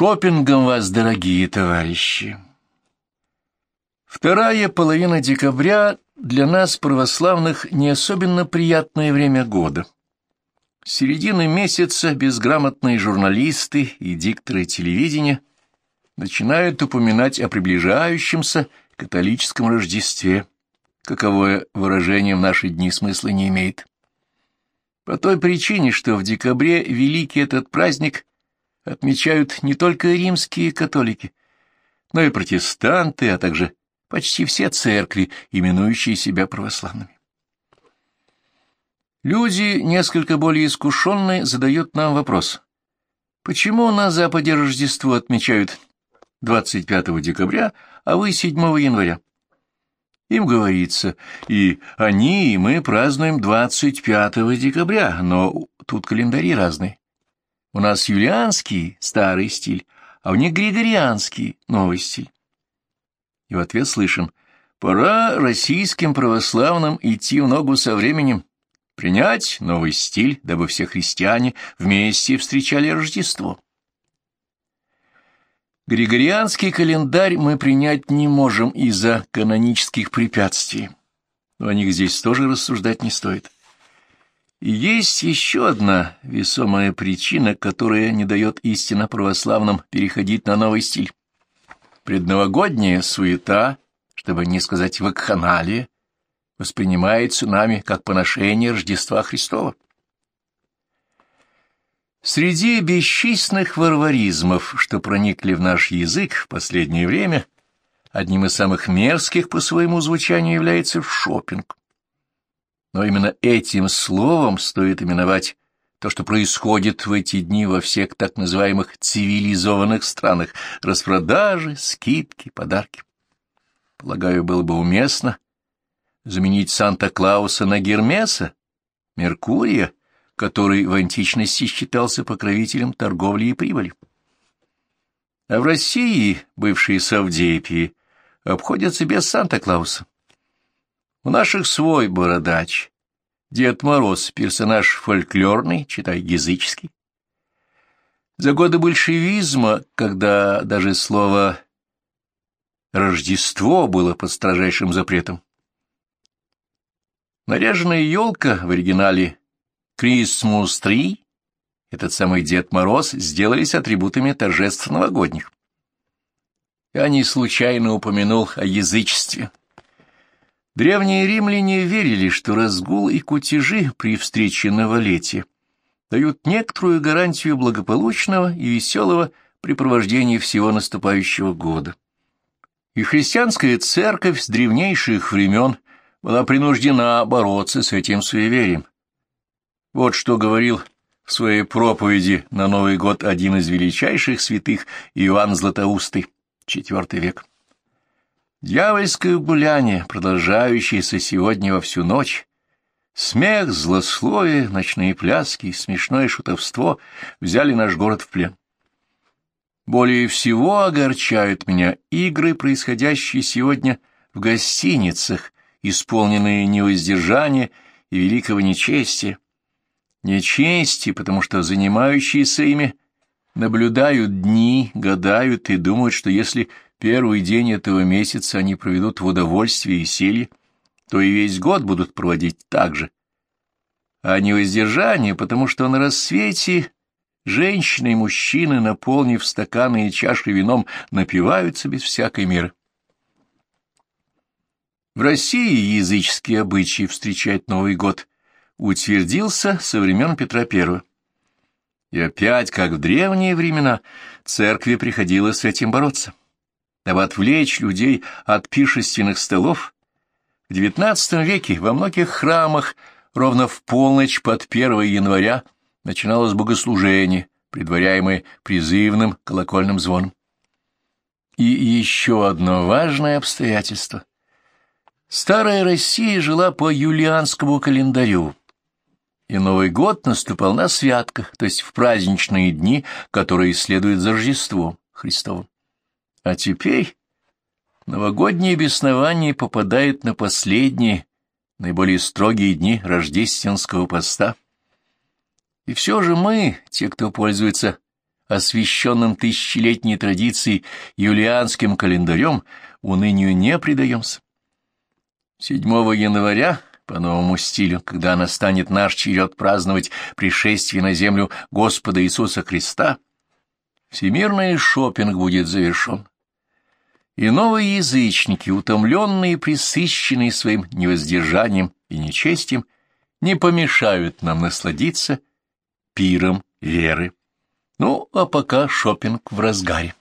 шопингом вас, дорогие товарищи! Вторая половина декабря для нас, православных, не особенно приятное время года. С середины месяца безграмотные журналисты и дикторы телевидения начинают упоминать о приближающемся католическом Рождестве, каковое выражение в наши дни смысла не имеет. По той причине, что в декабре великий этот праздник отмечают не только римские католики, но и протестанты, а также почти все церкви, именующие себя православными. Люди, несколько более искушенные, задают нам вопрос. Почему на Западе Рождество отмечают 25 декабря, а вы 7 января? Им говорится, и они, и мы празднуем 25 декабря, но тут календари разные. У нас юлианский, старый стиль, а у них григорианский, новый стиль. И в ответ слышим, пора российским православным идти в ногу со временем, принять новый стиль, дабы все христиане вместе встречали Рождество. Григорианский календарь мы принять не можем из-за канонических препятствий, но о них здесь тоже рассуждать не стоит. Есть еще одна весомая причина, которая не дает истинно православным переходить на новый стиль. Предновогодняя суета, чтобы не сказать вакханалия, воспринимается нами как поношение Рождества Христова. Среди бесчисленных варваризмов, что проникли в наш язык в последнее время, одним из самых мерзких по своему звучанию является шопинг. Но именно этим словом стоит именовать то, что происходит в эти дни во всех так называемых цивилизованных странах — распродажи, скидки, подарки. Полагаю, было бы уместно — заменить Санта-Клауса на Гермеса, Меркурия, который в античности считался покровителем торговли и прибыли. А в России бывшие Савдепии обходятся без Санта-Клауса. У наших свой бородач, Дед Мороз, персонаж фольклорный, читай, языческий. За годы большевизма, когда даже слово «Рождество» было под строжайшим запретом, Наряженная елка в оригинале «Крисмус Три», этот самый Дед Мороз, сделались атрибутами торжеств новогодних. Я не случайно упомянул о язычестве. Древние римляне верили, что разгул и кутежи при встрече новолетия дают некоторую гарантию благополучного и веселого препровождения всего наступающего года. И христианская церковь с древнейших времен – была принуждена бороться с этим суеверием. Вот что говорил в своей проповеди на Новый год один из величайших святых Иоанн Златоустый, IV век. Дьявольское гуляние, продолжающееся сегодня во всю ночь, смех, злословие, ночные пляски, смешное шутовство взяли наш город в плен. Более всего огорчают меня игры, происходящие сегодня в гостиницах, исполненные невоздержания и великого нечестия. Нечести, потому что занимающиеся ими наблюдают дни, гадают и думают, что если первый день этого месяца они проведут в удовольствии и селье, то и весь год будут проводить так же. А невоздержание, потому что на рассвете женщины и мужчины, наполнив стаканы и чаши вином, напиваются без всякой меры. В России языческий обычай встречать Новый год утвердился со времен Петра I. И опять, как в древние времена, церкви приходилось с этим бороться. Дабы отвлечь людей от пиршественных столов, в XIX веке во многих храмах ровно в полночь под 1 января начиналось богослужение, предваряемое призывным колокольным звоном. И еще одно важное обстоятельство. Старая Россия жила по юлианскому календарю, и Новый год наступал на святках, то есть в праздничные дни, которые следуют за Рождеством Христовым. А теперь новогоднее беснование попадает на последние, наиболее строгие дни рождественского поста. И все же мы, те, кто пользуется освященным тысячелетней традицией юлианским календарем, унынию не предаемся. 7 января, по новому стилю, когда настанет наш черед праздновать пришествие на землю Господа Иисуса Христа, всемирный шопинг будет завершен. И новые язычники, утомленные и присыщенные своим невоздержанием и нечестием, не помешают нам насладиться пиром веры. Ну, а пока шопинг в разгаре.